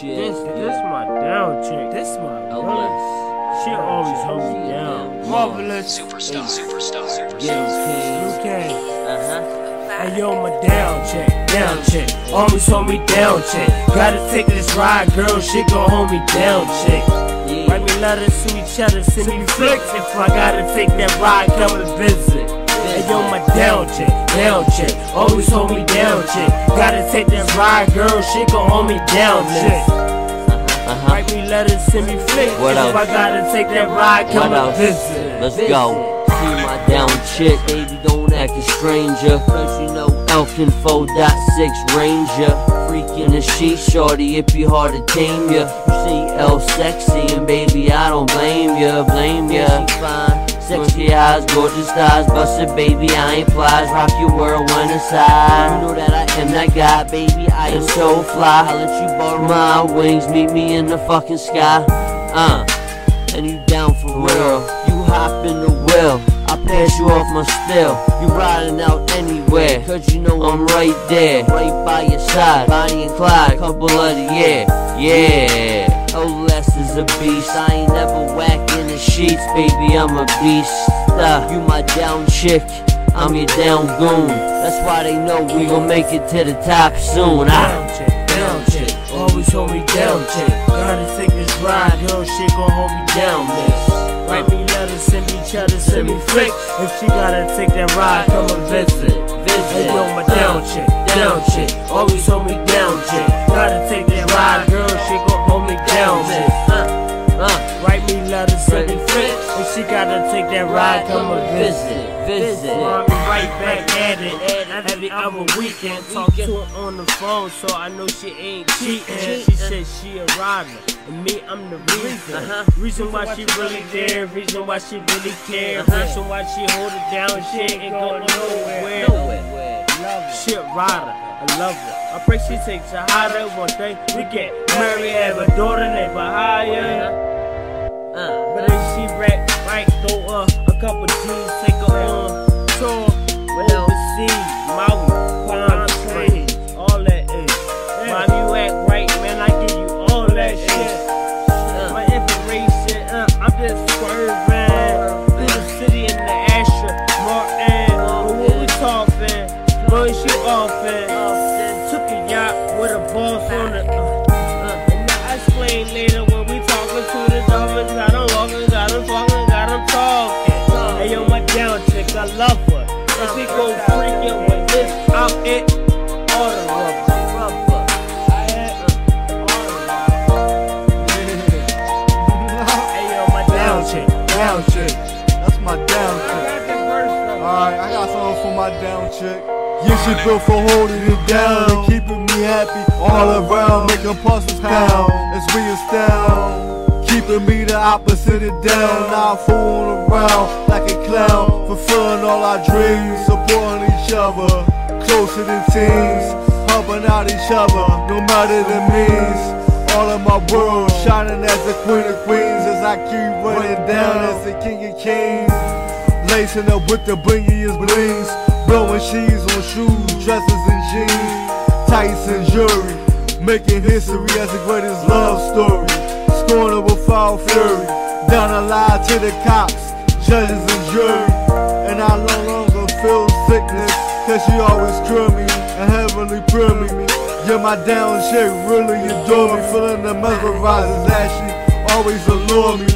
chick. This, this my down chick. This my Eless. She always hold me down. Marvelous. Superstar, superstar, superstar. James Luke King. King. Uh huh. Hey yo, my down chick, down chick. Always hold me down chick. Gotta take this ride, girl. She gon' hold me down chick. Write me letters, send me cheddar, send me flicks. If I gotta take that ride, come and visit. Hey yo, my down chick, down chick. Always hold me down chick. Gotta take that ride, girl. She gon' hold me down chick. Uh huh. Write me letters, send me flicks. What if? I gotta take that ride, come What and visit. Let's go. See my down chick, baby, don't act a stranger. Cause you know Elkin 4.6 Ranger. Freaking the sheet, shorty, it be hard to tame ya. You see L sexy, and baby, I don't blame ya, blame ya. She fine, sexy eyes, gorgeous thighs, busted, baby, I ain't plies. Rock your world one aside. You know that I am that guy, baby, I am so fly. I let you borrow my wings, meet me in the fucking sky. Uh and you down for real. You hop in the wheel, I pass you off my still. You riding out anywhere, cause you know I'm right there, right by your side. Bonnie and Clyde, couple of the yeah. Les is a beast. I ain't never whack in the sheets, baby. I'm a beast. Uh, you my down chick. I'm your down goon. That's why they know we gon' make it to the top soon. Ah. Down chick, down chick, always hold me down chick. Gotta take this ride, girl, shit gon' hold me down, miss. Write me letters, send me cheddar, send me flick. If she gotta take that ride, come and visit. Hey yo, my down chick, down chick, always hold me gotta take that ride, come and visit. visit, Mommy visit. right back at it every other weekend. Talk to her on the phone, so I know she ain't cheating. She said she a rider, and me I'm the reason. Uh-huh. Reason why she really there, reason why she really care, Uh-huh. reason why she hold it down. She ain't going nowhere. Shit rider, I love her. I pray she takes a higher. One day we get married, have a daughter named Bahia. Uh, if she rap right, throw uh, a couple G's, take her on tour. Overseas, Maui, Palm Springs, all that is. Mom, you act right, man, I give you all that shit. My inspiration, uh, I'm just swerving through the city in the Aston Martin. But what we talking? Boy, she offin'. Chick, I love her. And we go freaking with this, I'm it. All the rubber. I had all the Hey yo, my down chick, Down chick. That's my down chick. got the verse though. Alright, I got something for my down chick. Yeah, she built for holding it down and keeping me happy all around, making pulses pound as we astound. Keeping me the opposite of down, not fooling around clown. Fulfilling all our dreams, supporting each other, closer than teams, helping out each other, no matter the means. All of my world shining as the queen of queens as I keep running down as the king of kings. Lacing up with the blingiest blings. Blowing sheaves on shoes, dresses and jeans. Tights and jewelry. Making history as the greatest love story. Scorning with foul fury. Down the line to the cops, judges and And I no longer feel sickness. Cause she always cure me and heavenly pure me. Yeah, my down chick really adore me. Feeling the mesmerizes as she always allure me.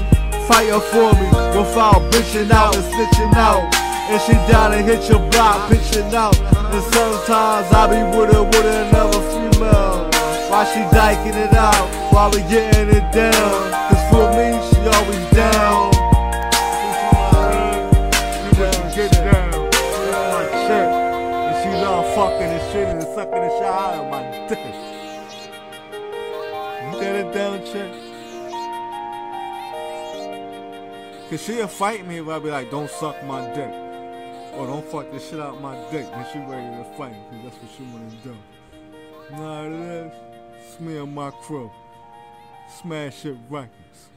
Fire for me without bitching out and snitching out. And she down and hit your block, pitching out. And sometimes I be with her with another female. While she diking it out, while we getting it down. Cause for me, she always down. Love fucking and shit and sucking the shit out of my dick. You Get it down, chick. Cause she'll fight me if I be like, don't suck my dick. Or don't fuck the shit out my dick. Then she ready to fight. Cause that's what she wanna do. Nah, it is. It's me and my crew. Smash it records.